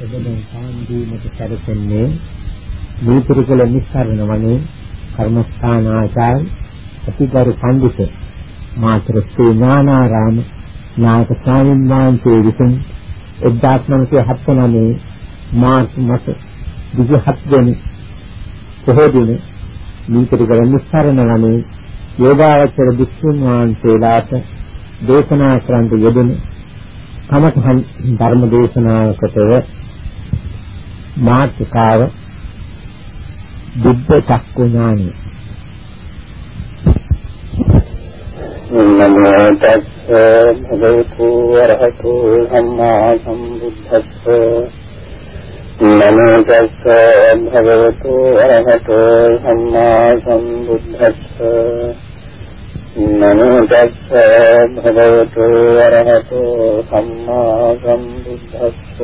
එබැවින් සාන්දීමට සැරසෙන්නේ දීපුරුකල නිස්සාරණ වනේ කර්මස්ථානාචාර්ය අතිගරු පඬිත මාතර ශ්‍රී ඥානාරාම නායක ස්වාමීන් වහන්සේ විසින් 1979 මාර්ච් මාස 27 වෙනි පොහොය දින දීපුරුකල නිස්සාරණ වනේ යෝගාවචර භික්ෂුන් වහන්සේලාට දේශනා කරන්න යෙදෙන තමතහන් ධර්ම දේශනාවකටව මාත්‍රිකාව බුද්ධ චක්කු ඥානය නමෝ තස්ස භගවතු වරහතු සම්මා සම්බුද්දස්ස නමෝ තස්ස භගවතු වරහතු සම්මා සම්බුද්දස්ස. නමෝ තස්ස භගවතු වරහතෝ සම්මා සම්බුද්දස්ස.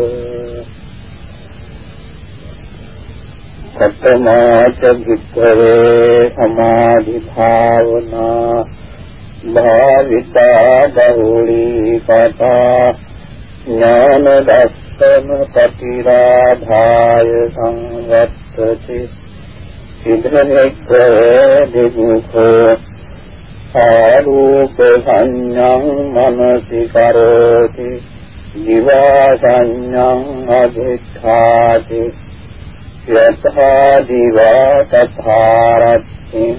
සත්තමාච වික්ඛවේ සමාධි භාවනා භාවිතා බහුලී පතා ඥාන දස්සන පතිරාධාය සංවත්තති. ඉදනෙක්ඛ දෙමුඛෝ ආරූප සංඥං මනසි කරෝති. දිවා සංඥං අධිඨාති යතහා දිවා තථාරත්තිං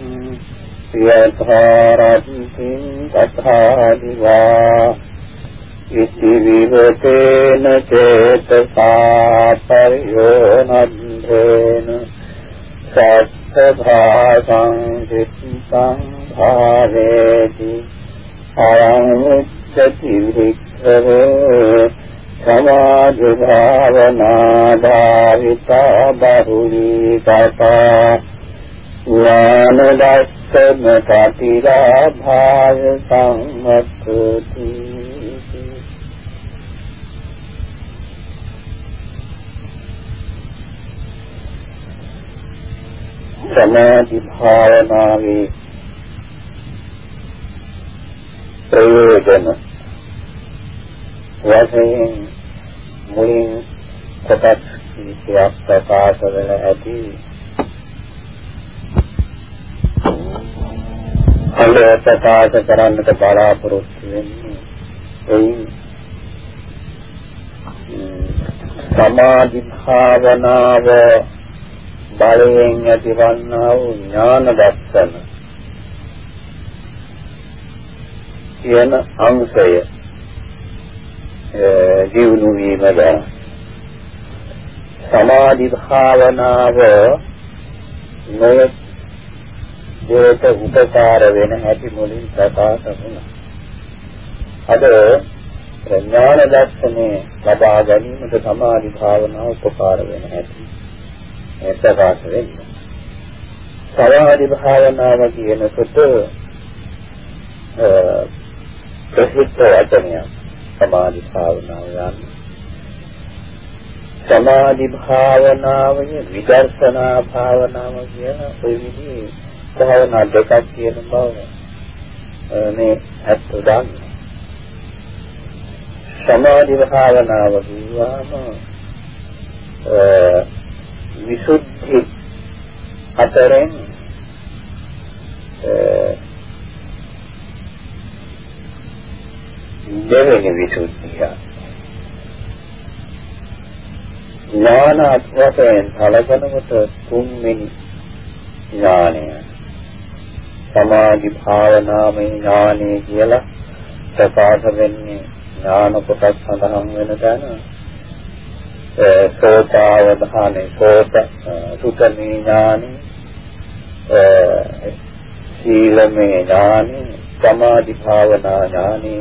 යථාරත්තිං තථා දිවා ඉති විවතේන චේතසා පරියෝනන්දේන සත්ථභාසං චිත්තං භාවේති අයං උච්චති වික්ඛවේ සමාධි භාවනා ධාරිතා බහුලී කතා ඥාන දස්සන කතිරා භාව සම්මත්ති සමාධි භාවනාවේ ප්‍රයෝජන වශයෙන් මුලින් කොටස් කිහිපයක් ප්‍රකාශ වෙන ඇති. අද ප්‍රකාශ කරන්නට බලාපොරොත්තු වෙන්නේ එයින් සමාධි භාවනාව බලයෙන් ඇතිවන්නා වූ ඥාන දර්ශන කියන අංශය දියුණු වීම ගැන සමාධි භාවනාව නොයෙක් දේට උපකාර වෙන හැටි මුලින් ප්‍රකාශ වුණා. අද ඥාන දර්ශනේ ලබා ගැනීමට සමාධි භාවනාව උපකාර වෙන හැටි මේ ප්‍රකාශ වෙන්නේ. සමාධි භාවනාව කියනකොට ප්‍රසිද්ධ වචනයක් සමාධි භාවනාව යන්නේ. සමාධි භාවනාවය විදර්ශනා භාවනාව කියන ඔය විදිහේ භාවනා දෙකක් කියන බව මේ අත් උදාන්න සමාධි භාවනාව කියවම විසුද්ධි අතරින් දෙවෙනි විසුද්ධිය. ඥාන අත්වයෙන් සලකනකොට තුන්වෙනි ඥානය. සමාධි භාවනාමය ඥානය කියලා ප්‍රකාශ වෙන්නේ ඥාන කොටස් සඳහන් වෙන තැන සෝතාවධානේ සෝත සුතමේ ඥානෙ සීලමේ ඥානෙ සමාධි භාවනා ඥානෙ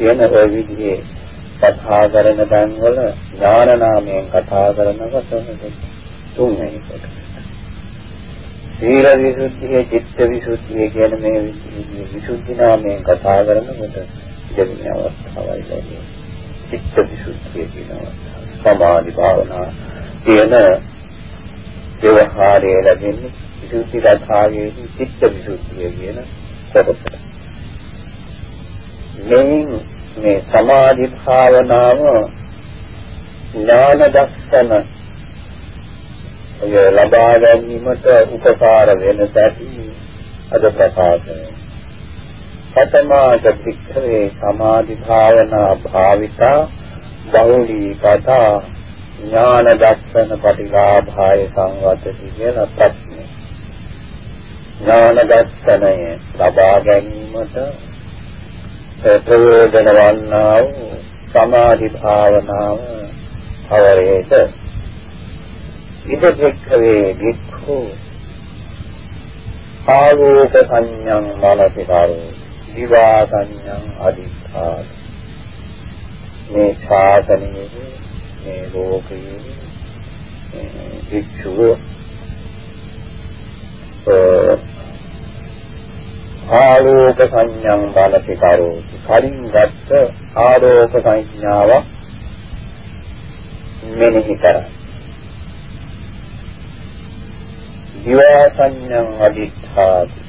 කියන ඔය විදිහේ කතා කරන තැන්වල ඥාන නාමයෙන් කතා කරනකොට තුන්වෙනි කොට. සීල විසුද්ධිය, චිත්ත විසුද්ධිය කියන මේ විසුද්ධි නාමයෙන් කතා කරනකොට දෙවෙනි අවස්ථාවයි ලැබෙන්නේ. චිත්ත විසුද්ධිය කියන අවස්ථාව. සමාධි භාවනා කියන ව්‍යවහාරය ලැබෙන්නේ විසුද්ධි රථාවේදී චිත්ත විසුද්ධිය කියන කොටසට. මෙයින් මේ සමාධි භාවනාව ඥාන දර්ශන එය ලබා ගැනීමට උපකාර වෙන සැටි අද ප්‍රකාශනය. පතමාච පික්ඛවේ සමාධි භාවනා භාවිතා බහුලී කතා ඥාන දර්ශන පටිලාභාය සංවතති කියන ප්‍රශ්නේ. ඥාන දර්ශනය ලබා ගැනීමට ප්‍රයෝජන වන්නා වූ සමාධි භාවනාව අවරේත. ඉදෙක්ඛවේ වික්ඛු ආලෝක සංඥං මනසිකාරෝ විවා සංඥං අදිස්ථාන මේ ශාසනයේ මේ ලෝකයේ වික්ෂුව ආලෝක සංඥං බලසිකාරෝ කලින් ගත්ත ආලෝක සංඥාව මෙනෙහි කරා දිවා සංඥං අදිඨාති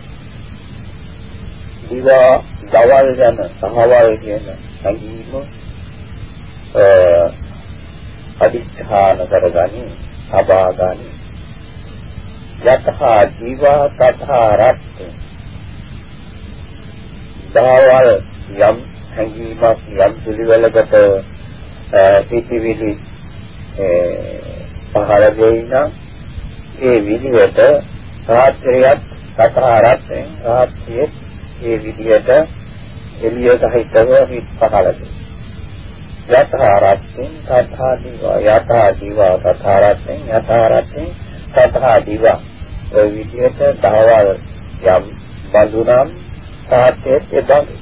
දිවා දවල් යන සහවල් කියන සංගීම අදිඨාන කරගනි අබාගනි යතහා දිවා තථා රත්. දවල් යම් සංගීමක් යම් පිළිවෙලකට සිටිවිලි පහළ දෙයි නම් ඒ විදිහට රාත්‍රියත් සතරාරත්ෙන් රාත්‍රියේ ඒ විදිහට එළිය සහිතව හිත් පහළද යථාරත්ෙන් තථා දිවා යථා දිවා තථාරත්ෙන් යථාරත්ෙන් තථා දිවා ඒ විදිහට දහවල් යම් බඳුනම් සාත්‍යයේ එබඳු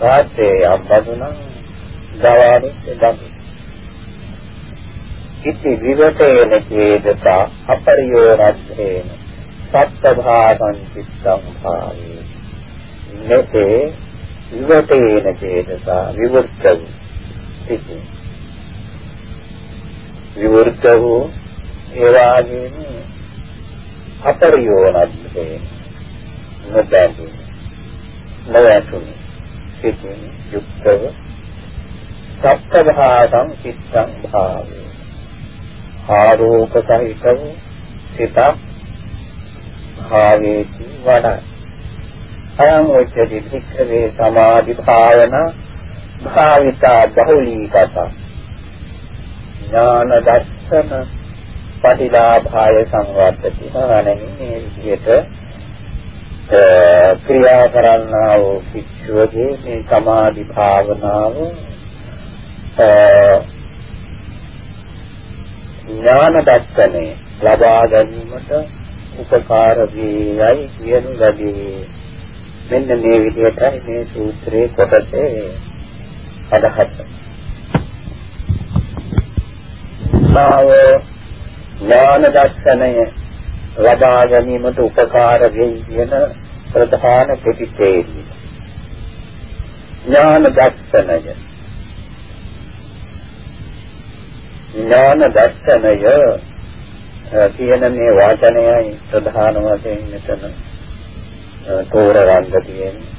රාත්‍රියේ යම් බඳුනම් දවාරේ එබඳු ඉති විවටේන චේදස අපරියෝරත්තේන සත්ත්‍භාසං චිත්තං භාවේ. මෙතේ විවටේන චේදස විවෘතං ඉති විවෘතෝ ඒවාගේම අපරියෝරත්තේන නොබැඳු නොයතුනි සිතින් යුක්තව සත්ත්‍භාසං චිත්තං භාවේ. ආරෝප සහිතව සිත භාවේති වඩා අයං උච්චති භික්ඛවේ සමාධි භාවනා භාවිතා බහුලීකත ඥාන දර්ශන පටිලාභාය සංවර්ධති. මහණෙනි මේ විදිහට ක්‍රියා කරන්නා වූ භික්ෂුවගේ මේ සමාධි භාවනාව ඥාන දර්ශනය ලබා ගැනීමට උපකාර වේයයි කියන ලදී. මෙන්න මේ විදිහට මේ සූත්‍රයේ කොටසේ අදහස්. මාව ඥාන දර්ශනය ලබා ගැනීමට උපකාර වෙයි කියන ප්‍රධාන ප්‍රතිපේදී. ඥාන දර්ශනය ඥාන දර්ශනය කියන මේ වාචනයයි ප්‍රධාන වශයෙන් මෙතන තෝරගන්න තියෙන්නේ.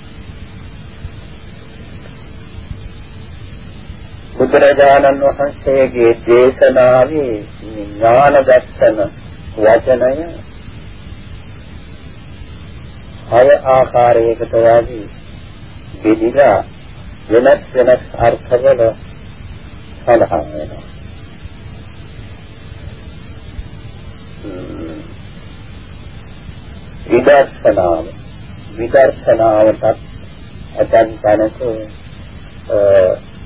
බුදුරජාණන් වහන්සේගේ දේශනාවේ ඥාන දර්ශන වචනය හය ආකාරයකට වාගේ බෙදිලා වෙනස් වෙනස් අර්ථවල සඳහන් වෙනවා. විදර්ශනාව විදර්ශනාවටත් ඇතන් තැනක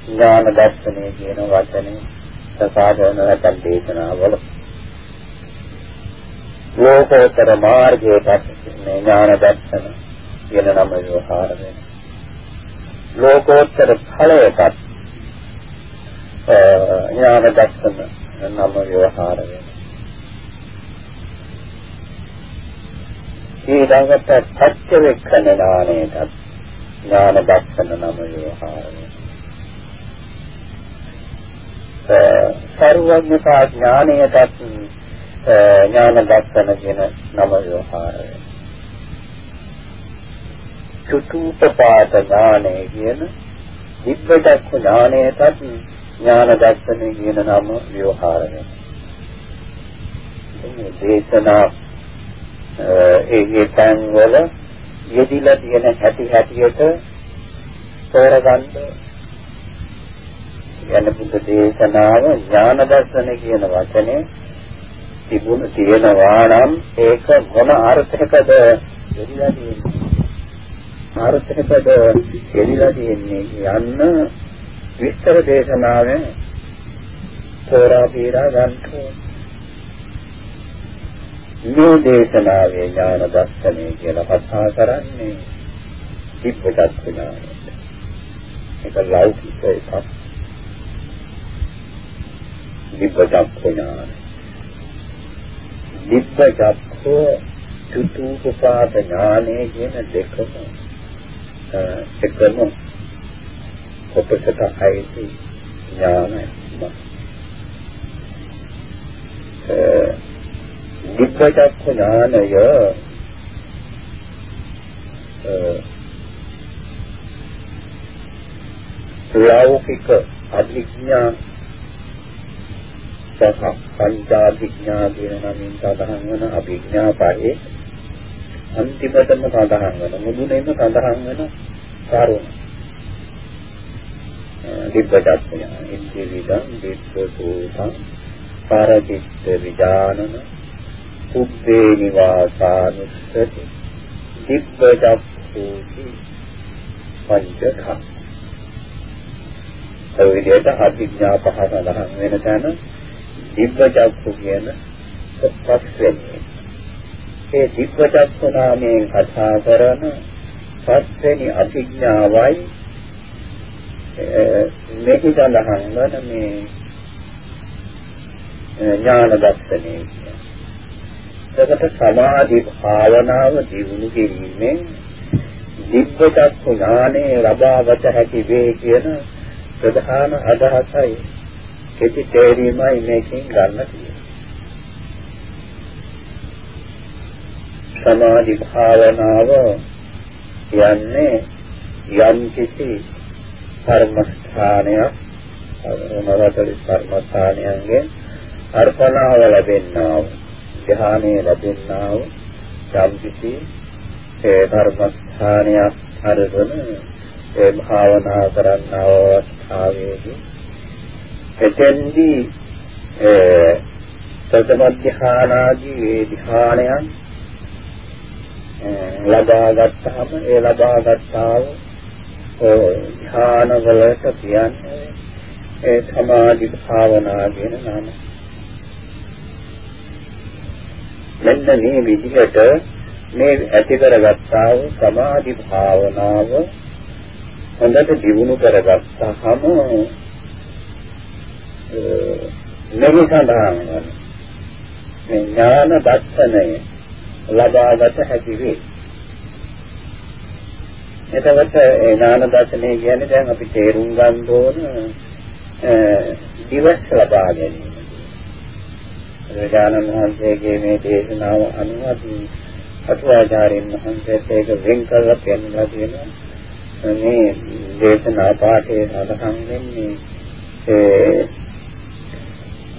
ඥාන දර්ශනය කියන වචනේ සසාධන නැත්නම් දේශනාවල ලෝකෝත්තර මාර්ගයට මේ ඥාන දර්ශන කියන නම ව්‍යවහාර වෙනවා ලෝකෝත්තර ඵලයකට ඥාන දර්ශන නම ව්‍යවහාර වෙනවා ඊළඟට සත්‍ය වෙක්කන ඥානයටත් ඥාන දර්ශන නම ව්‍යවහාරය. සර්වඥතා ඥානයටත් ඥාන දර්ශන කියන නම ව්‍යවහාරය. චුතුපපාත ඥානය කියන දිබ්බචක්ඛ ඥානයටත් ඥාන දර්ශනය කියන නම ව්‍යවහාර වෙනවා. මේ දේශනා ඒ ඒ තැන් වල යෙදිලා තියෙන හැටි හැටියට තෝරගන්න යන බුද්ධ දේශනාව ඥාන දර්ශන කියන වචනේ තිබුණ තියෙනවා නම් ඒක මොන අර්ථයකද යෙදිලා තියෙන්නේ අර්ථයකද යෙදිලා තියෙන්නේ යන්න විස්තර දේශනාවෙන් තෝරා බේරා ගන්න මේ දේශනාවේ ඥාන දර්ශනය කියලා කතා කරන්නේ තිබ්බටත් ඥානයට. ඒක ලෞකික එකක්. දිබ්බජක් ඥාන. දිබ්බජක් චුතුපපාත ඥානයේ කියන දෙකම එකම කොටසට අයිති ඥානයි. දිබ්බජක් ඥානය ලෞකික අභිඥා සහ පංචාභිඥා කියන නමින් සඳහන් වන අභිඥා පහේ අන්තිමටම සඳහන් වන මුදුනේම සඳහන් වන කරුණ. දිබ්බජත්ය ඉන්ද්‍රිය විදං දිබ්බසෝතං පාරචිත්ත විඥානන උබ්බේ නිවාසානුස්සති දිබ්බජක්ඛූති පංචඛ ඒ විදිහට අභිඥා පහ සඳහන් වෙන තැන දිබ්බචක්ඛු කියන පස් වෙන්නේ. ඒ දිබ්බචක්ඛු නාමයෙන් කතා කරන පස්වෙනි අභිඥාවයි මෙහි සඳහන් වන මේ ඥාන දර්ශනය කියන්නේ. එතකොට සමාධි භාවනාව දියුණු කිරීමෙන් දිබ්බචක්ඛු ඥානෙ ලබාගත හැකි වේ කියන ප්‍රධාන අදහසයි කෙටි තේරීමයි මේකෙන් ගන්න තියෙන්නේ. සමාධි භාවනාව කියන්නේ යම් කිසි කර්මස්ථානයක් නවතලි කර්මස්ථානයන්ගේ අර්පණාව ලැබෙන්නා වූ ධ්‍යානය ලැබෙන්නා වූ යම් කිසි ඒ කර්මස්ථානයක් අරගෙන ඒ භාවනා කරන්නා අවස්ථාවේදී එතෙන්දී ප්‍රථම ධ්‍යානාදී ඒ ධ්‍යානයන් ලබා ගත්තාම ඒ ලබා ගත්තා වූ ධ්‍යාන වලට කියන්නේ ඒ සමාධි භාවනා කියන නම. මෙන්න මේ විදිහට මේ ඇති කරගත්තා වූ සමාධි භාවනාව හොඳට දියුණු කරගත්තාම මෙහි සඳහන් වන මේ ඥාන දර්ශනය ලබාගත හැකි වේ. එතකොට ඒ ඥාන දර්ශනය කියන්නේ දැන් අපි තේරුම් ගන්න ඕන දිවස් ලබා ගැනීම. රජානන් වහන්සේගේ මේ දේශනාව අනුව අටුවාචාර්යන් වහන්සේට ඒක වෙන් කරලා පෙන්වලා තියෙනවා. මේ දේශනා පාඨයේ සඳහන් වෙන්නේ ඒ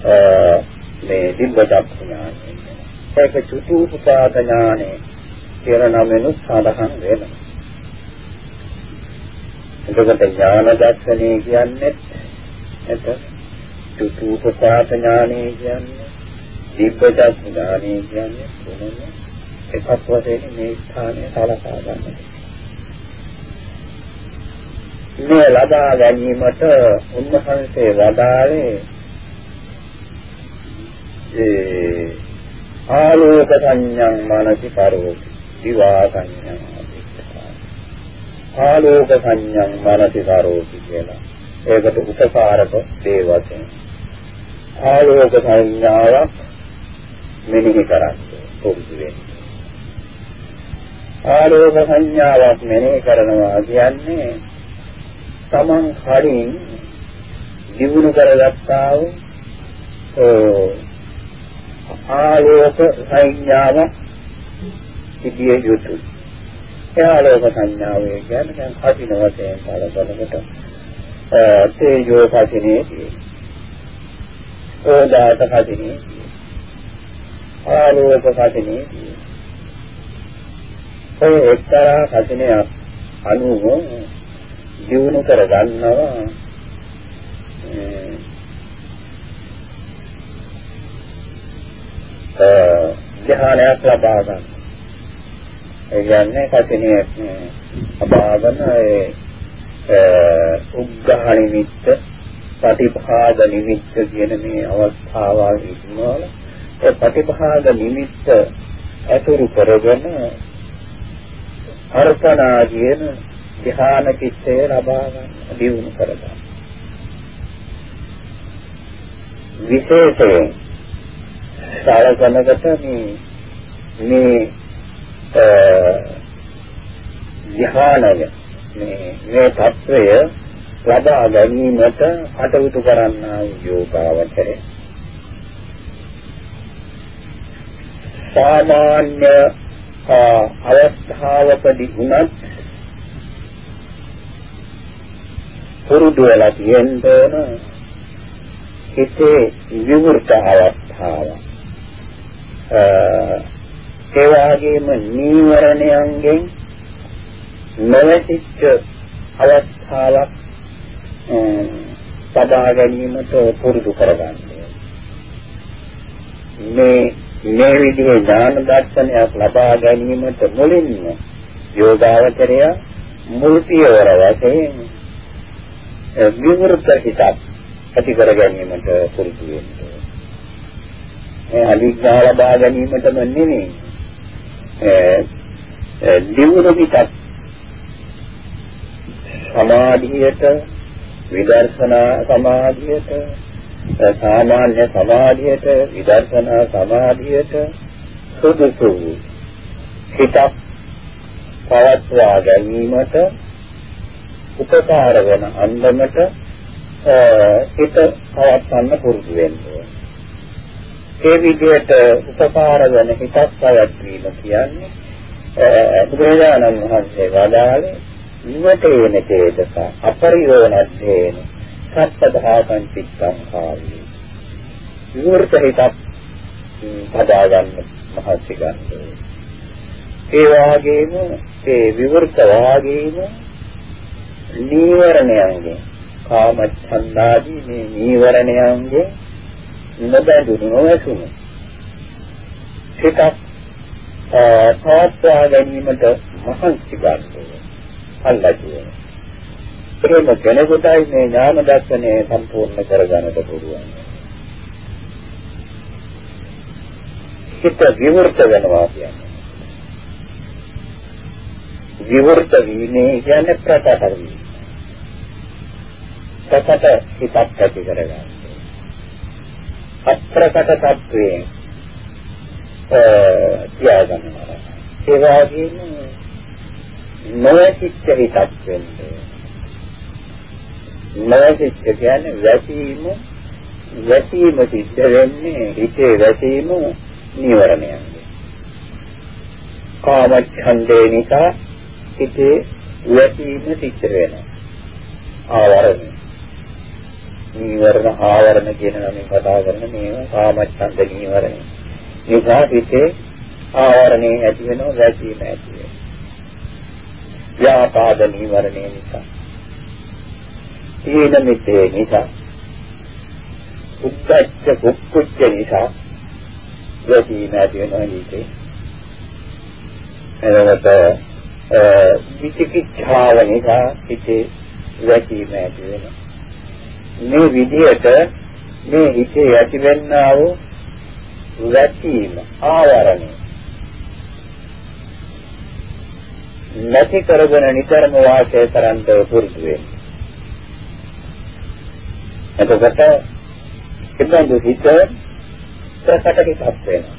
මේ දිබ්බදක් ඥානය. ඒක චතුූපපාද ඥානය කියලා නමෙනුත් සඳහන් වෙනවා. එතකොට ඥාන දර්ශනය කියන්නේ එත චතුූපපාද ඥානය කියන්නේ දිබ්බදක් ඥානය කියන්නේ කොහොමද එකක් වශයෙන් මේ ස්ථානය සලකා ගන්න. මේ ලබා ගැනීමට උන්වහන්සේ වදාළේ ඒ ආලෝක සංඥං මනසි කරෝති දිවා සංඥං ආලෝක සංඥං මනසි කරෝති කියලා. ඒකට උපකාරක දේ වශයෙන් ආලෝක සංඥාවක් මෙනෙහි කරන්නේ පුරුදු වෙන්නේ? ආලෝක සංඥාවක් මෙනෙහි කරනවා කියන්නේ තමන් කලින් දිනු කරගත්තා වූ ආලෝක සංඥාව සිටිය යුතුයි. ඒ ආලෝක සංඥාව කියන්නේ දැන් කටින වශයෙන් බලනකොට තේජෝ කසිනේ ඕදාත කසිනේ ආලෝක කසිනේ ඔය එක්තරා කසිනයක් අනුව දිනු කර ගන්නවා ධ්‍යානයක් ලබා ගන්න. ඒ කියන්නේ කසිනේ ලබාගෙන ඒ උග්ඝහ නිමිත්ත ප්‍රතිභාග නිමිත්ත කියන මේ අවස්ථාවල් ඉක්මවල ඒ ප්‍රතිභාග නිමිත්ත අතුරු කරගෙන අර්පණා කියන ධ්‍යාන චිත්තය ලබා ගන්න දියුණු කරගන්න. විශේෂයෙන් කාය ගණකට මේ මේ ධ්‍යානය මේ මේ తත්වය ලබා ගැනීමට අටවුතු කරන්නා යෝගාවචරය. සාමාන්‍ය අවස්ථාවකදී වුණත් පුරුදු වෙලා තියෙන්න හිතේ විවෘත අවස්ථාවක්. ඒ වගේම නීවරණයන්ගෙන් නොවැසිච්ච අවස්ථාවක් සබා ගැනීමට පුරුදු කරගන්න. මේ මේ විදිහේ ඥාන දර්ශනයක් ලබා ගැනීමට මුලින්ම යෝගාවචරය මුල් පියවර වශයෙන් විවෘත හිතක් ඇති කර ගැනීමට පුරුදු වෙන්න. මේ අනිඥා ලබා ගැනීමටම නෙමෙයි. ඒ දියුණු හිතක් සමාධියට විදර්ශනා සමාධියට සාමාන්‍ය සමාධියට විදර්ශනා සමාධියට සුදුසු හිතක් පවත්වා ගැනීමට උපකාර වන අන්දමට හිත පවත්වන්න පුරුදු වෙන්න ඒ විදිහට උපකාර වන හිතක් පවත්වීම කියන්නේ බුදුරජාණන් වහන්සේ වදාළේ නිවටේන චේතස අපරියෝනද්දේන සත්පදාසං චිත්තං කාර්යය විවෘත හිතක් හදාගන්න මහත්සි ගන්න ඒ වාගේම ඒ විවෘත වාගේම නීවරණයන්ගේ කාම ඡන්දාදී මේ නීවරණයන්ගේ නොබැඳුණු නොවැසුණු හිතක් පවත්වා ගැනීමට මහන්සි ගන්න අල්ලන්නේ. එහෙම කෙනෙකුටයි මේ ඥාන දර්ශනය සම්පූර්ණ කරගන්නට පුළුවන්. හිත විවෘත වෙනවා කියන්නේ. විවෘත වීමේ කියන්නේ ප්‍රකට වීම. ප්‍රකට හිතක් ඇති කරගන්න. අප්‍රකට තත්වයෙන් තියාගන්නවා. ඒ වගේම නොවැසිච්ච හිතක් වෙන්නේ. නොවැසිච්ච කියන්නේ වැසීම වැසීම සිද්ධ වෙන්නේ හිතේ වැසීම නිවරණයන්ගේ. කාමච්ඡන්දේ නිසා හිතේ වැසීම සිද්ධ වෙනවා. ආවරණ. නීවරණ ආවරණ කියන නමින් කතා කරන මේවා කාමච්ඡන්ද නීවරණ. නිසා හිතේ ආවරණේ ඇති වෙනවා වැසීම ඇති වෙනවා. ව්‍යාපාද නීවරණය නිසා තීන මිත්‍යේ නිසා උද්දච්ච කුක්කුච්ච නිසා යටි නැති වෙනවා හිතේ එතකොට විචිකිච්ඡාව නිසා හිතේ වැටීම ඇති වෙනවා මේ විදිහට මේ හිතේ ඇතිවෙනා වූ වැටීම ආවරණය නැති කරගෙන නිතරම වාසය කරන්න පුරුදු වෙන්න. එතකොට ඉබ්බන්දු හිත ප්‍රකට හිතක් වෙනවා.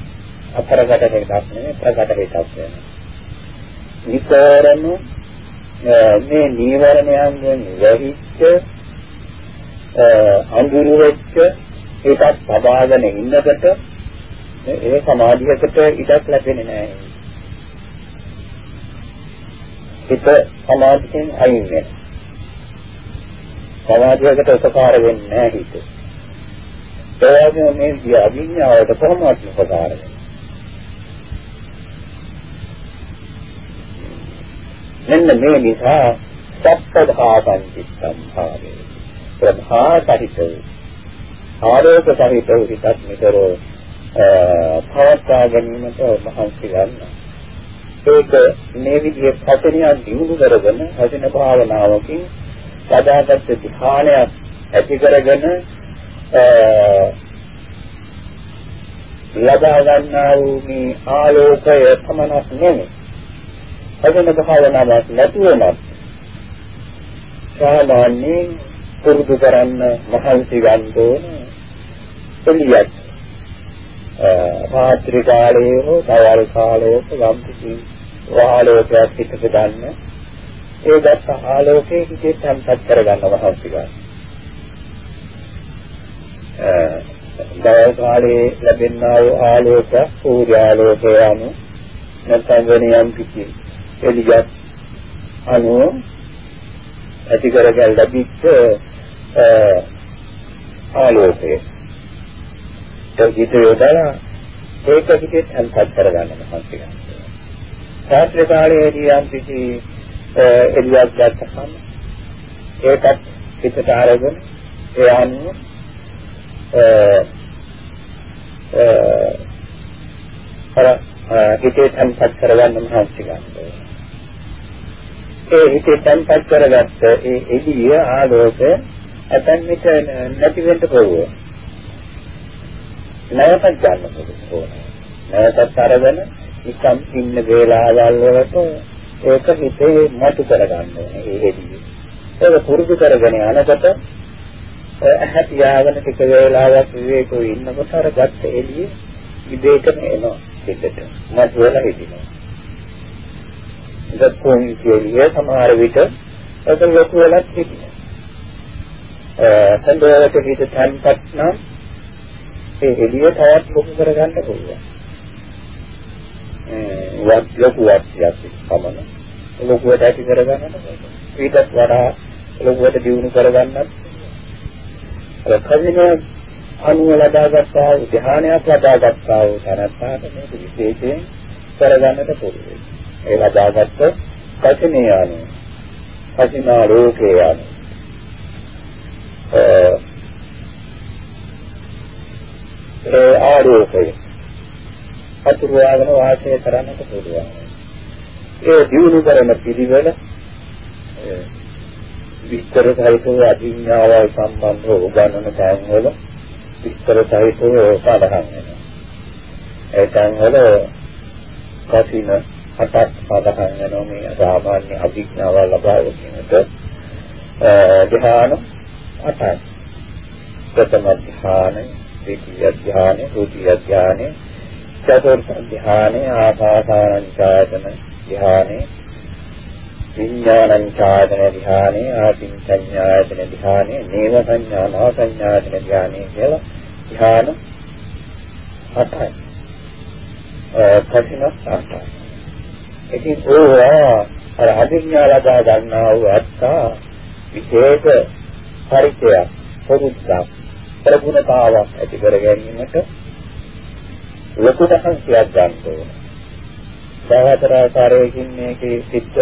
අපරකට හිතක් නෙවෙයි ප්‍රකට හිතක් වෙනවා. නිතරම මේ නීවරණයන්ගෙන් වැහිච්ච අඳුරු වෙච්ච ඒකත් සබාගෙන ඉන්නකොට ඒ සමාධියකට ඉඩක් ලැබෙන්නේ නැහැ. හිත සමාධියෙන් අයින් වෙනවා. සමාධියකට උපකාර වෙන්නේ නැහැ හිත. ඒ වගේම මේ අභිඥාවට කොහොමවත් උපකාර වෙන්නේ. මෙන්න මේ නිසා සප්පදා සංචිත්තම් භාවේ ප්‍රභා සහිත ආරෝප සහිත හිතක් නිතර පවත්වා ගැනීමට මහන්සි ගන්නවා. ඒක මේ විදිහේ පතනියක් දිනු කරගෙන හදින භාවනාවකින් සදාගත ධ්‍යානයක් ඇති කරගෙන ලබා ගන්නා වූ මේ ආලෝකය පමණක් නෙමෙයි. හදින භාවනාවක් නැතුවම සාමාන්‍යයෙන් පුරුදු කරන්න මහන්සි ගන්න ඕන. එළියක්. රාත්‍රී කාලයේ හෝ දවල් කාලයේ යම් කිසි ආලෝකයක් පිටට ගන්න. ඒ දැක්ක ආලෝකයේ හිතේ තැන්පත් කරගන්න මහන්සි ගන්න. දවල් කාලයේ ලැබෙනා වූ ආලෝක සූර්ය ආලෝකය anu නැත්නම් වෙන යම් කිසි එළියක් අනුව ඇති කරගන්න ලැබිච්ච ආලෝකය. ඒක යොදලා ඒක හිතේ තැන්පත් කරගන්න මහන්සි ගන්න. රාත්‍රී කාලයේදී යම් කිසි එළියක් ගත්තහම ඒකත් හිතට අරගෙන ඒ අනුව අර හිතේ තැන්පත් කරගන්න මහන්සි ගන්න. ඒ හිතේ තැන්පත් කරගත්ත ඒ එළිය ආලෝක ඇතන් විට නැති වෙන්න පුළුවන්. නැවතත් ගන්න පුළුවන්. නැවතත් අරගෙන නිකම් ඉන්න වේලාවල් වලට ඒක හිතේ මතු කරගන්න ඕනේ ඒ හෙදියේ. ඒක පුරුදු කරගෙන යනකොට ඇහැ තියාගෙන ටික වේලාවක් විවේකව ඉන්නකොට අර ගත්ත එළිය විවේකම එනවා පිටට. මතු වෙලා හිටිනවා. ඒක කොහොමද කියන්නේ සමහර විට ඒක ලොකු වෙලක් හිටිනවා. සඳහට හිත තැන්පත් නම් ඒ එළිය තවත් ලොකු කරගන්න පුළුවන්. වත් ලොකු වත්යක් පමණ ලොකුවට ඇති කරගන්නට ඊටත් වඩා ලොකුවට දියුණු කරගන්නත් අර කදින අනුව ලබාගත්තා වූ ධ්‍යානයක් ලබාගත්තා වූ තනත්තාට මේක විශේෂයෙන් කරගන්නට පුළුවන්. ඒ ලබාගත්ත කසිනේ අනුව කසිනා ලෝකේ අනුව ඒ ආරෝපය අතුරුවාගෙන වාසය කරන්නට පුළුවන්. ඒ දිනු කරන පිළිවෙල විස්තර සහිතව අභිඥාවල් සම්බන්ධව උගන්වන තැන්වල විස්තර සහිතව සාධහන් වෙනවා. ඒ තැන්වල කසින හතක් සාධහන් වෙනවා මේ සාමාන්‍ය අභිඥාවල් ලබා ගැනීමට ධ්‍යාන අටයි. ප්‍රථම ධ්‍යානය, ද්විතීය ධ්‍යානය, තෘතීය ධ්‍යානය, චතුර්ථ ධ්‍යානය, ආකාසානං ඡායතන ධ්‍යානය, විඥානං ඡායතන ධ්‍යානය, ආදින්චඤ්ඤායතන ධ්‍යානය, නේව සංඥා නාසඤ්ඤායතන ධ්‍යානය කියලා ධ්‍යාන අටයි. කසින අටයි. ඉතින් ඕවා අර අධිඥා ලබා ගන්නා වූ අත්තා විශේෂ පරිචයක් පොදුක්ක් ප්‍රගුණතාවක් ඇති කර ගැනීමට ලොකු තහංසියක් ගන්න ඕන. සහතර ආකාරයකින් මේකේ සිත්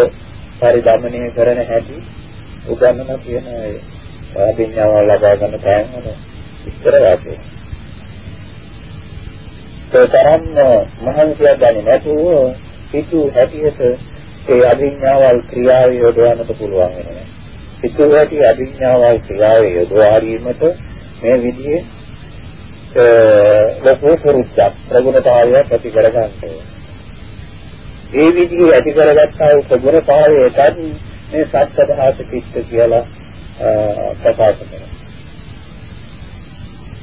පරිදමණය කරන හැටි උගන්වන කියන අභිඥාව ලබා ගන්න තැන් වල විස්තර වාක්‍යය. ඒතරම් මහන්සියක් ගන්නේ නැතුව සිතු හැටියට ඒ අභිඥාවල් ක්‍රියාවේ යොදවන්නට පුළුවන් වෙනවා. සිතු ඇති අභිඥාවල් ක්‍රියාවේ යොදවාරීමට මේ විදිහේ ලොකු පුරුද්දක් ප්‍රගුණතාවයක් ඇති කරගන්න ඕනේ. ඒ විදිහේ ඇති කරගත්තා වූ ප්‍රගුණතාවයටත් මේ සත්‍යදහස චිත්ත කියලා ප්‍රකාශ කරනවා.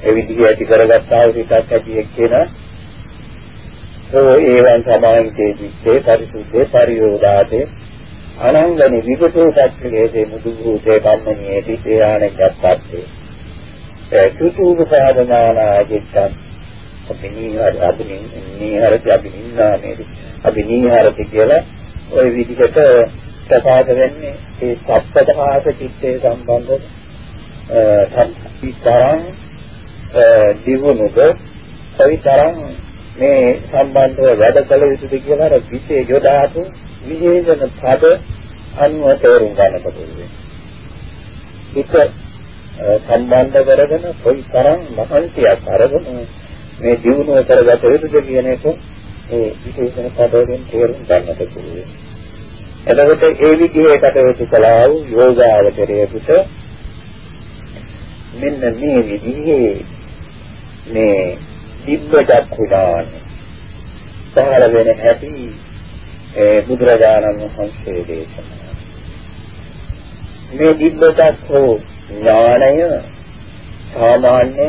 ඒ විදිහේ ඇති කරගත්තා වූ සිතක් ඇති එක්කෙනා ඕ ඒවන් සමාන්තේ දිත්තේ පරිසුද්ධේ පරියෝදාතේ අනංගනි විගතෝ සත්‍යයේ මුදු භූතේ කම්මනියේ තියානකප්පත්තේ ඒ සුතුබ සාධනානාජිත්තං අභිනීහර අභිනීහරති අභිනින්නානේ අභිනීහරති කියලා ওই විදිහට ප්‍රකාශ වෙන්නේ ඒ සත්පදහාස චිත්තේ සම්බන්ධ තරම් දිනුනොත් කොයිතරම් මේ සම්බන්ධව වැඩ කළ යුතුද කියලා අර විශේෂ යොදාපු විශේෂණ පද අනුව තේරුම් ගන්නට පුළුවන්. හිත සම්බන්ධ කරගෙන කොයිතරම් මහන්සියක් අරගෙන මේ දිනුව කරගත යුතුද කියන එක ඒ විශේෂණ පදයෙන් තේරුම් ගන්නට පුළුවන්. එතකොට ඒ විදිහේ කටයුතු කළා වූ යෝගාවචරයේකට මෙන්න මේ විදිහේ මේ දිබ්බජක් ඥාන පහළ වෙන හැටි ඒ බුදුරජාණන් වහන්සේ දේශනා. මේ දිබ්බජක් හෝ ඥානය සාමාන්‍ය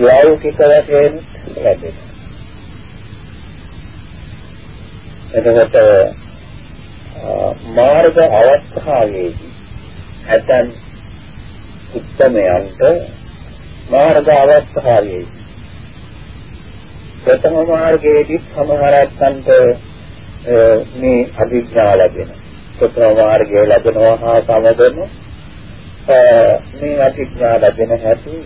ලෞකික වශයෙන් ලැබෙනවා. එතකොට මාර්ග අවස්ථාවේදී ඇතන් උත්තමයන්ට මාර්ග අවස්ථාවේදී ප්‍රථම මාර්ගයේදී සමහරයන්ට මේ අභිඥා ලැබෙන. ප්‍රථම මාර්ගය ලැබෙනවා හා සමගම මේ අභිඥා ලැබෙන හැටි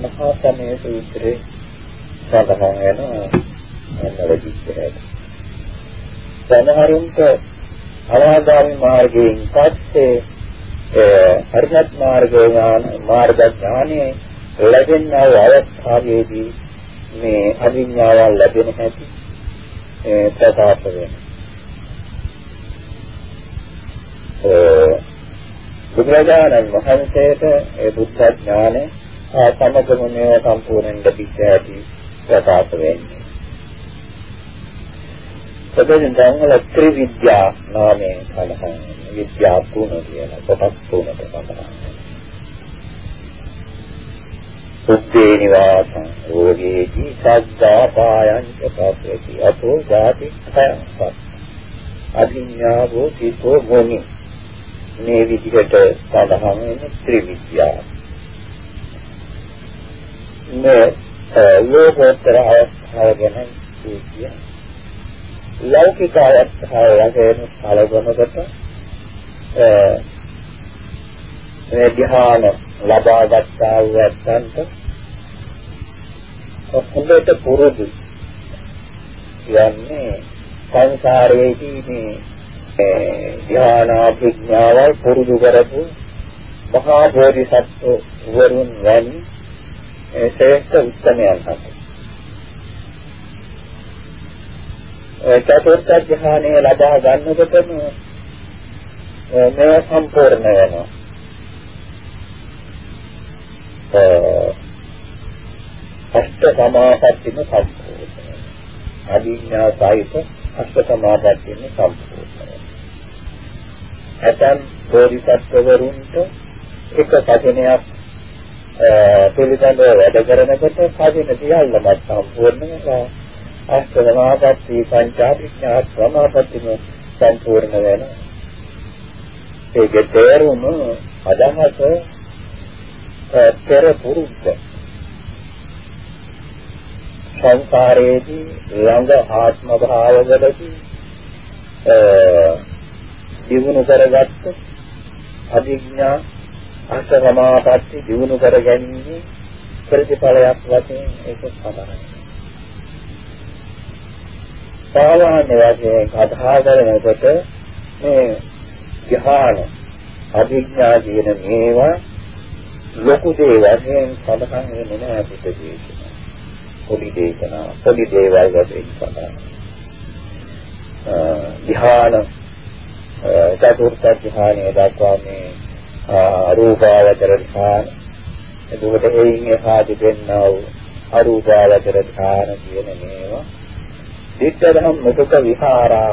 මහා සමය සූත්‍රයේ සඳහන් වෙනවා අන්නවදිච්ච සමහරුන්ට අනාගාමී මාර්ගයෙන් පස්සේ හරිහත් මාර්ගය මාර්ග ඥානයේ ලැබෙනා අවස්ථාවේදී මේ අභිඥාවල් ලැබෙන හැටි ප්‍රකාශ වෙනවා. බුදුරජාණන් වහන්සේට ඒ බුද්ධ ඥානය සමගම මේවා සම්පූර්ණයෙන් ලැබිච්ච හැටි ප්‍රකාශ වෙන්නේ. සැබවින් දැන් වල ත්‍රිවිද්‍යා නාමයෙන් සඳහන් විද්‍යා තුන කියලා කොටස් තුනකට සඳහන් සුත්තේ නිවාසං රෝගේති සද්දා පායං චපස්සති අතෝ ජාති khයං පත් අභිඥාවෝ තිතෝ මොනි මේ විදිහට සඳහන් වෙන ත්‍රිවිද්‍යා මේ ලෝකෝත්තර අවස්ථාව ගැන කියන්නේ ලෞකික අවස්ථාව වශයෙන් කලබනකට මේ ධ්‍යාන ලබා ගන්නා වූ ඇත්තන්ට හොඳට පුරුදු කියන්නේ සංසාරයේදී මේ ධ්‍යානාභිඥාවල් පුරුදු කරපු මහා බෝධිසත්ව වරුන් වැනි ඒ ශ්‍රේෂ්ඨ උත්තමයන් හතර චතුර්ථ ධ්‍යානය ලබා ගන්නකොටම මේ සම්පූර්ණ වෙනවා. අෂ්ට සමාපත්තිම සම්පූර්ණ. අභිඥා සහිත අෂ්ට සමාපත්තිම සම්පූර්ණ. ඇතන් බෝධිසත්වවරුන්ට එක පදිනයක් පිළිබඳව වැඩ කරනකොට පදින සියල්ලම සම්පූර්ණ වෙනවා. අස්තමාපatti පංචාභිඥා සමාපත්තිම සම්පූර්ණ වෙනවා. ඒකේ තේරුම අදහස පෙර පුරුද්ද. සංසාරයේදී ළඟ ආත්ම භාවවලදී දිනු කරගත්ත අභිඥා අස්තමාපatti දිනු කර ගැනීම ප්‍රතිඵලයක් වශයෙන් ඒක සඳහන් සාමාන්‍ය වශයෙන් කතා කරනකොට මේ ධ්‍යාන අභිඥා කියන මේවා ලොකු දේ වශයෙන් සඳහන් වෙන්නේ නැහැ පිට දේශනා. පොඩි දේශනා පොඩි දේවල් වශයෙන් සඳහන්. ධ්‍යාන චතුර්ථ ධ්‍යානයේ දක්වා මේ අරූපාවචර ධ්‍යාන එතකොට එයින් එහා දෙන්නා වූ අරූපාවචර ධ්‍යාන කියන මේවා දිට්ඨධම් මුතුක විහාරා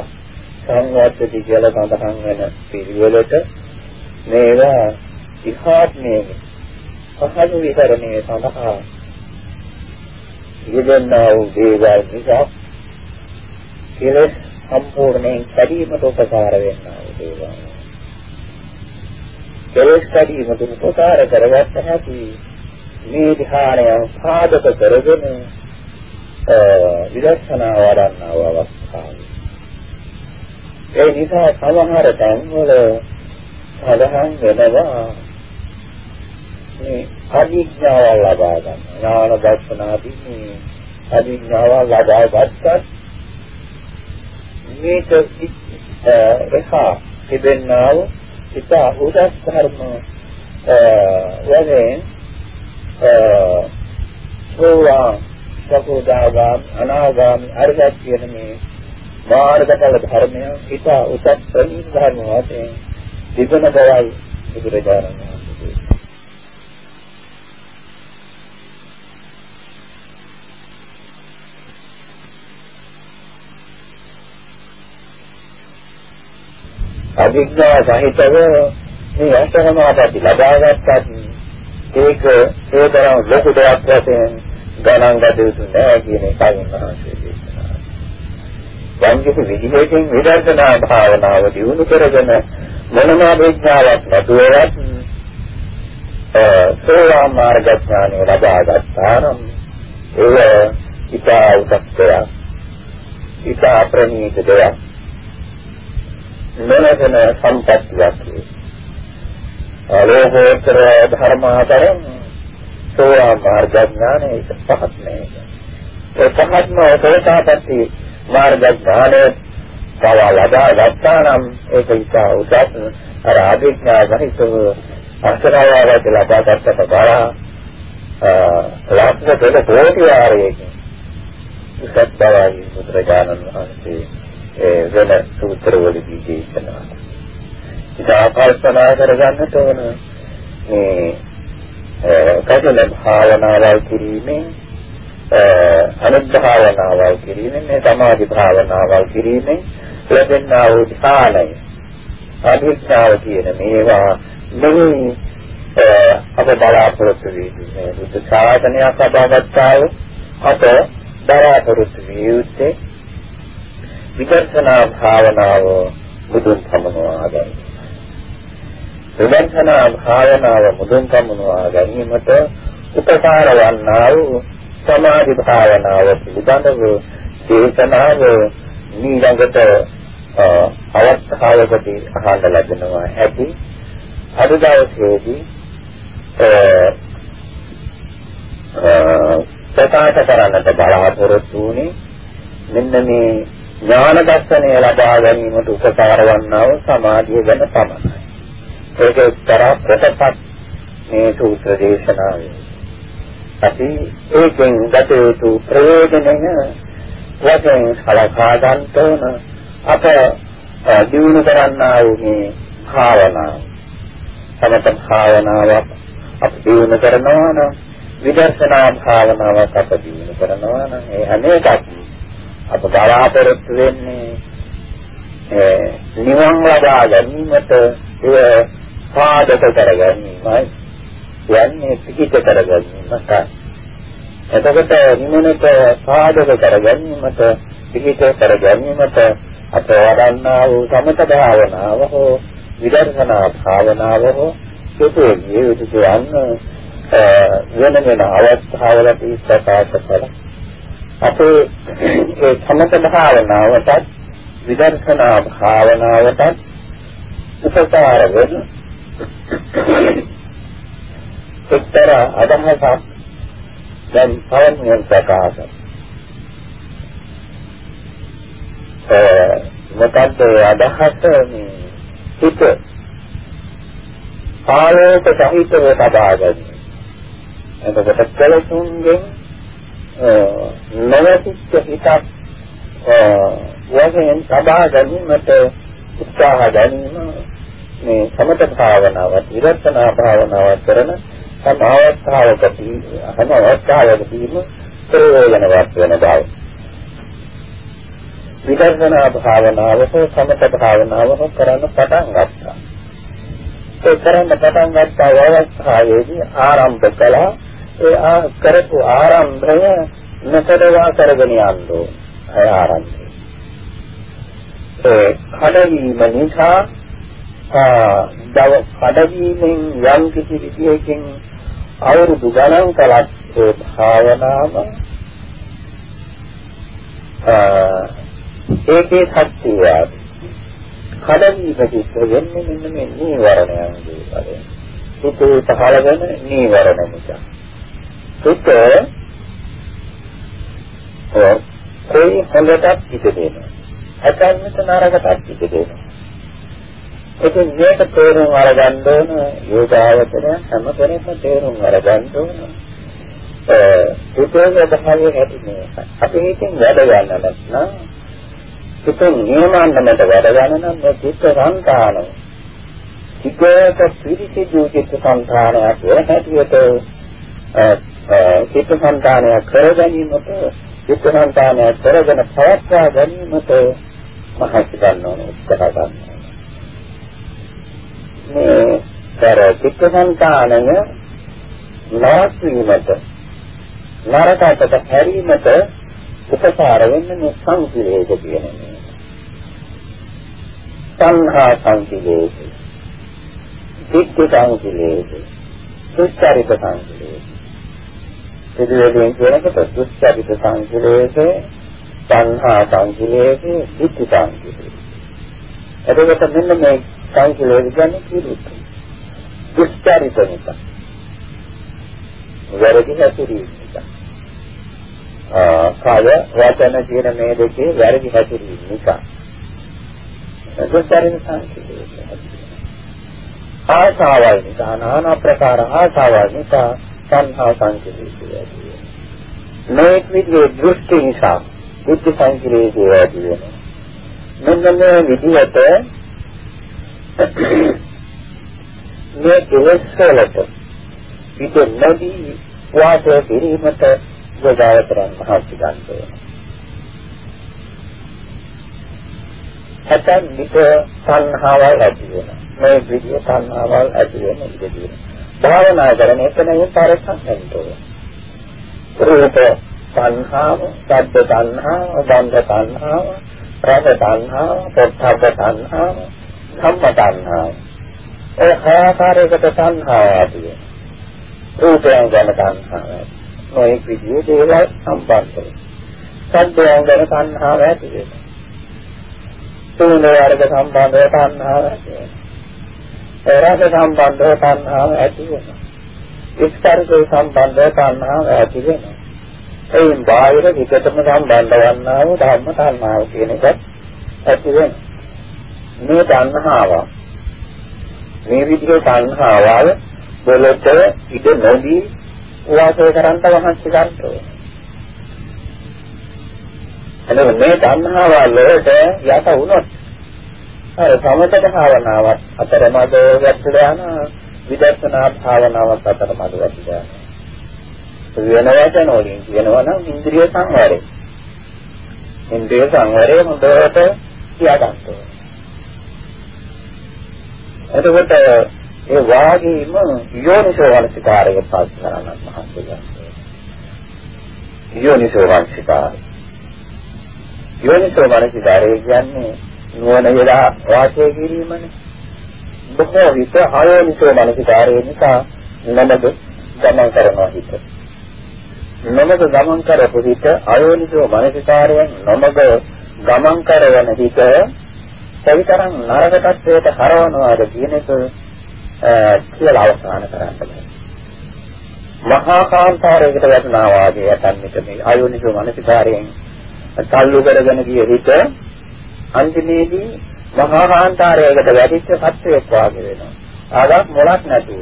සංවත්තති කියලා සඳහන් වෙන පිළිවෙලට මේවා ඉහාත්මයේ පහළ විතරණයේ සඳහා යෙදෙනා වූ දේවල් නිසා කෙලෙස් සම්පූර්ණයෙන් කැඩීමට උපකාර වෙන්නා වූ දේවල්. කෙලෙස් කැඩීමට උපකාර කරගත්ත හැකි මේ ධ්‍යානයන් සාධක කරගෙන විදර්ශනා වඩන්නා අවස්ථාවේ ඒ නිසා සමහර තැන්වල සඳහන් වෙනවා මේ අභිඥාව ලබා ගන්න. ඥාන දර්ශනාදී මේ අභිඥාව ලබා ගත්තත් මේක එහා තිබෙනා වූ ඉත උදස් ධර්ම වශයෙන් සෝවා සකෝදාගාම අනාගාම අරහත් කියන මේ මාර්ගඵල ධර්මය ඉත උසස් ප්‍රණීත ධර්ම වශයෙන් තිබෙන බවයි බුදුරජාණන් වහන්සේ අභිඥා සහිතව මේ අෂ්ටමහාපති ලබාගත්තත් ඒක ඒ තරම් ලොකු දෙයක් වශයෙන් ගණන් ගත යුතු නෑ කියන එකයි මහන්සිය දේශනා. යම් කිසි විදිහකින් විදර්ශනා භාවනාව දියුණු කරගෙන මොනම අභිඥාවක් නැතුවවත් සෝවා මාර්ග ඥානය ලබා ගත්තා නම් ඒ ඉතා උසස් දෙයක්. ඉතා ප්‍රණීත දෙයක්. නොලැබෙන සම්පත්තියක්. ලෝකෝත්තර ධර්ම අතරින් සෝවා මාර්ග ඥානය පහත් නෑ. ඒ පහත්ම සෝතාපට්ටි මාර්ග ඥානය තව ලබා ගත්තා නම් ඒක ඉතා උසස්. අර අභිඥා සහිතව අසරාවවට ලබා ගන්නට බලා ලක්ෂ දෙක කෝටි ආරයකින් උසස් බවයි බුදුරජාණන් වහන්සේ වෙන සූත්‍රවලදී දේශනා. ඉතා කල්පනා කරගන්නට ඕන මේ කඩල භාවනාවල් කිරීමෙන් අනුත් භාවනාවල් කිරීමෙන් මේ සමාධි භාවනාවල් කිරීමෙන් ලැබෙනා වූ ධානය අභිඥාව කියන මේවා නෙවෙයි අප බලාපොරොත්තු වෙන්නේ බුද්ධ ශාසනයක් ලබාගත්තා වූ අප බලාපොරොත්තු විය යුත්තේ විදර්ශනා භාවනාව මුදුන් පමුණවා ගැනීම. විදර්ශනා භාවනාව මුදුන් පමුණවා ගැනීමට උපකාර වන්නා වූ සමාධි භාවනාව පිළිබඳව දේශනාව ඊළඟට අවස්ථාවකදී අහන්න ලැබෙනවා ඇති අද දවසේදී ප්‍රකාශ කරන්නට බලාපොරොත්තු වුණේ මෙන්න මේ ඥාන දර්ශනය ලබා ගැනීමට උපකාර වන්නා වූ සමාධිය ගැන පමණයි. ඒක එක්තරා ප්‍රතපත් මේ සූත්‍ර දේශනාවේ. අපි ඒකෙන් ගත යුතු ප්‍රයෝජනය වශයෙන් සලකා ගන්න ඕන අප දිනු කරන්නා වූ මේ භාවනාව. සමත භාවනාවක් අපි දිනු කරනවා නම් විදර්ශනා භාවනාවක් අප දිනු කරනවා නම් ඒ අනේකක් අප බලාපොරොත්තු වෙන්නේ නිවන් ලබා ගැනීමට එය සාධක කරගැනීමයි. යන්නේ පිහිට කරගැනීමට. එතකොට නිවනට සාධක කරගැනීමට පිහිට කරගැනීමට අප වඩන්නා වූ සමත භාවනාව හෝ විදර්ශනා භාවනාව හෝ සිතේ ජීවිතය යන්න වෙන වෙන අවස්ථාවලදී ප්‍රකාශ කරලා අපේ ඒ සමත භාවනාවටත් විදර්ශනා භාවනාවටත් උපකාර වෙන එක්තරා අදහසක් දැන් පවන්වෙන් ප්‍රකාශ මොකද්ද අදහස? මේ හිත. ආලෝක සහිතව තබා ගන්න. එතකොට කලසුන්ගෙන් නැවතිච්ච හිතක් වශයෙන් සබා ගැනීමට උත්සාහ ගැනීම මේ සමත භාවනාවත් විදර්ශනා භාවනාවත් කරන සම අවස්ථාවකදී හැම අවස්ථාවකදීම ප්‍රයෝජනවත් වෙන බව. විදර්ශනා භාවනාව හෝ සමත භාවනාව හෝ කරන්න පටන් ගත්තා. ඒ කරන්න පටන් ගත්ත අවස්ථාවේදී ආරම්භ කළා ඒ කරපු ආරම්භය නතරවා කරගෙන යන්න ඕන. අය ආරම්භය. ඒ කඩවීම නිසා දව කඩවීමෙන් යම් කිසි විදියකින් අවුරුදු ගණන් කලත් ඒ භාවනාව ඒකේ සත්‍යය කඩවීම චිත්ත වෙන්නේ මෙන්න මේ නීවරණයන්ගේ වලින්. සිතේ පහළ වෙන නීවරණ නිසා. සිත කොයි හොඳටත් පිට දෙනවා. අතන්නට නරකටත් පිට දෙනවා. ඉතින් මේක තේරුම් අරගන්න ඕන යෝගාවචර හැම කෙනෙක්ම තේරුම් අරගන්න ඕන. ඒ පුතේ දහයේ හැටිනේ. අපි මේකෙන් වැඩ ගන්න නැත්නම් සිතෙන් නියමන්නමට වැඩ ගන්න නම් මේ චිත්ත සංකාන චිත්තක පිරිසිදු චිත්ත සංකානයක් වෙන හැටියට චිත්ත සංකානය කර ගැනීමට චිත්ත සංකානය කරගෙන පවත්වා ගැනීමට මහත් ගන්න ඕනේ උත්සාහ ගන්න. මේ තර චිත්ත සංකානය නවත්වීමට නරකකට හැරීමට උපකාර වෙන්නේ මේ සංකීර්ණක කියන මේ. සංහා සංකීර්ණක. චිත්ත සංකීර්ණක. සුචරිත සංකීර්ණක. පිළිවෙලින් කියනකොට දුස්චරිත සංකීර්ණක, සංහා සංකීර්ණක, චිත්ත සංකීර්ණක. එතකොට මෙන්න මේ සංකීර්ණක කියන්නේ කිරුත්. දුස්චරිත නිසා. වැරදි හැසිරීම නිසා. කාය වචන කියන මේ දෙකේ වැරදි හැසිරීම නිසා. දුස්චරිත සංකීර්ණක. ආශාවල් නිසා নানা ප්‍රකාර ආශාවල් නිසා සංහා සංකීර්ණක. මේක විදිහේ දෘෂ්ටි නිසා බුද්ධ සංකීර්ණක ඇති වෙනවා. මෙන්න මේ විදිහට මේ කෙලෙස් වලට පිට නැදී වාසය කිරීමට යෝගාවතරන් මහත් ගන්නවා. ඇතන් විට සංහාවල් ඇති වෙනවා. මේ විදිය සංහාවල් ඇති වෙන ඉඳී. භාවනා කරන එක නෙවෙයි පරසම් වෙනවා. රූප සංහාව, ශබ්ද සංහාව, ගන්ධ සංහාව, රස සංහාව, පොට්ටබ්බ සංහාව, ධම්ම සංහාව. ඒ ආකාරයකට සංහාව ඇති වෙනවා. රූපයන් ගැන තණ්හාව. මේ විදිහේ දේවල් සම්බන්ධයි. සද්දයන් ගැන තණ්හාව ඇති වෙනවා. තුන වර්ග සම්බන්ධව තණ්හාව ඇති වෙනවා. රස සම්බන්ධව තණ්හාව ඇති වෙනවා. ස්පර්ශ සම්බන්ධව තණ්හාව ඇති වෙනවා. එයින් බාහිර විකටම සම්බන්ධ වන්නා වූ ධර්ම තණ්හාව කියන එක ඇති වෙනවා. මේ තණ්හාව මේ විදිහේ තණ්හාවල් වලට ඉඩ නොදී වාසය කරන්ට වහන්සේ ගන්නවා. එතකොට මේ ධර්මතාව වලට යට වුණොත් අර සමත භාවනාවත් අතරමැද වැටලා යන විදර්ශනා භාවනාවත් අතරමැද වැටලා යන වෙන වචන වලින් කියනවා නම් ඉන්ද්‍රිය සංවරය. ඉන්ද්‍රිය සංවරය හොඳට තියා ගන්න ඕනේ. එතකොට ඒ වාගේම යෝනිසෝ වංශිකාරය පාස් කරන්න මහන්සි ගන්නවා. යෝනිසෝ වංශිකාරය. යෝනිසෝ වංශිකාරය කියන්නේ නුවණ යලා වාසය කිරීමනේ. බොහෝ විට ආයෝනිසෝ වංශිකාරය නිසා නමද ගමන් කරනවා හිත. නමද ගමන් කරපු හිත ආයෝනිසෝ වංශිකාරයෙන් නමද ගමන් කරන හිත සවිතරම් නරක තත්වයට හරවනවාද කියන එක කියලා අවසන් කරන්න බෑ. මහා කාන්තාරයකට වැටෙනා වාගේ යටන්නට මේ ආයෝනිසෝ මනසිකාරයෙන් තල්ලු කරගෙන ගිය හිත අන්තිමේදී මහා කාන්තාරයකට වැටිච්ච සත්‍යයක් වාගේ වෙනවා. ආගක් මොලක් නැතුව.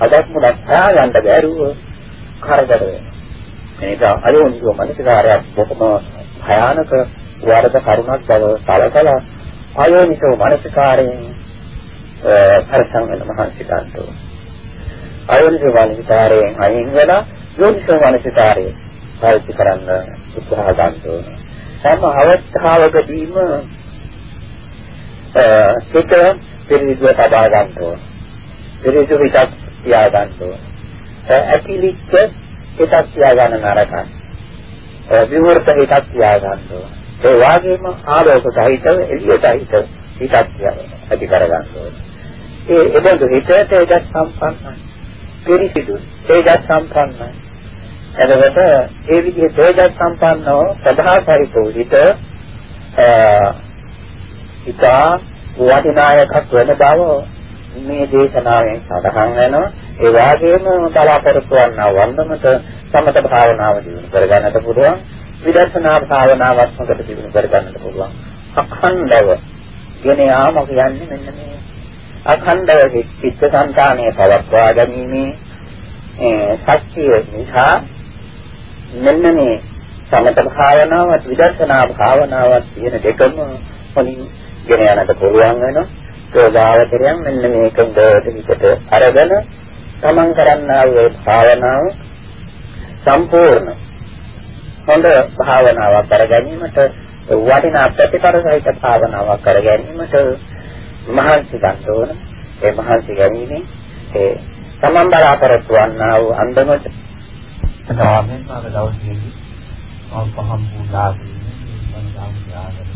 අදක් මොලක් හොයාගන්න බැරුව කරදර වෙනවා. මේක ආයෝනිසෝ මනසිකාරයක් බොහොම භයානක වරද කරුණක් බව සලකලා ආයෝනිසෝ මනසිකාරයෙන් පරිසං වෙන මහන්සි ගන්නවා. අයෝනිසෝ මානසිකාරයෙන් අයින් වෙලා යෝනිසෝ මානසිකාරය පාවිච්චි කරන්න උත්සාහ ගන්නවා. හැම අවස්ථාවකදීම හිත පිරිසිදුව තබා ගන්නවා. පිරිසිදු හිතක් තියා ගන්නවා. ඇකිලිච්ච හිතක් තියා ගන්න නරකයි. විවෘත හිතක් තියා ගන්නවා. ඒ වගේම ආලෝක සහිතව එළියට හිත හිතක් ඇති කර ගන්නවා. ඒ එබඳු හිත තේජස් සම්පන්නයි. පිරිසිදු තේජස් සම්පන්නයි. එතකොට ඒ විදිහේ තේජස් සම්පන්නව සදාචාරිකෝ හිත ඉතා වටිනායකක් වෙන බව මේ දේශනාවෙන් සඳහන් වෙනවා. ඒ වගේම බලාපොරොත්තු වන්නා වන්දමට සමත භාවනාව දිනු කරගන්නට පුළුවන්. විදර්ශනා භාවනාවක් හොඳට දිනු කරගන්නට පුළුවන්. අඛණ්ඩව ගෙන යාම කියන්නේ මෙන්න මේ. අඛණ්ඩව චිත්ත සංතානයේ පවත්වා ගැනීමේ ශක්තිය නිසා මෙන්න මේ සමත භාවනාවත් විදර්ශනා භාවනාවත් කියන දෙකම හොලින් ගෙන යන්නට පුළුවන් වෙනවා. යෝගාවචරයන් මෙන්න මේක හොඳට හිතට අරගෙන තමන් කරන්නා වූ භාවනාව සම්පූර්ණ හොඳ භාවනාවක් කර ගැනීමට වටිනා ප්‍රතිපල සහිත භාවනාවක් කර ගැනීමට මහන්සි ගන්න ඕන. ඒ මහන්සි ගැනීමෙන් ඒ තමන් බලාපොරොත්තු වන්නා වූ අන්දමට සාමෙන් මාක දවසේදී මම පහම් පූජා කිරීමේ මම සාම යාගෙන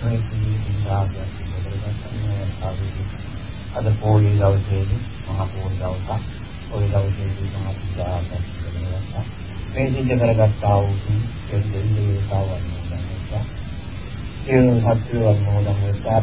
මේ කිසිදාගයක් අද පොයේ දවසේදී මහ පොයේ දවසක් පොයේ දවසේදී මහ පූජාවක් කරනවා මේ සිද්ධ කරගත්තා වූ දෙන්නේ සාවන්න ගන්නවා ඒ සත්‍ය වර්ණෝදම් වෙලා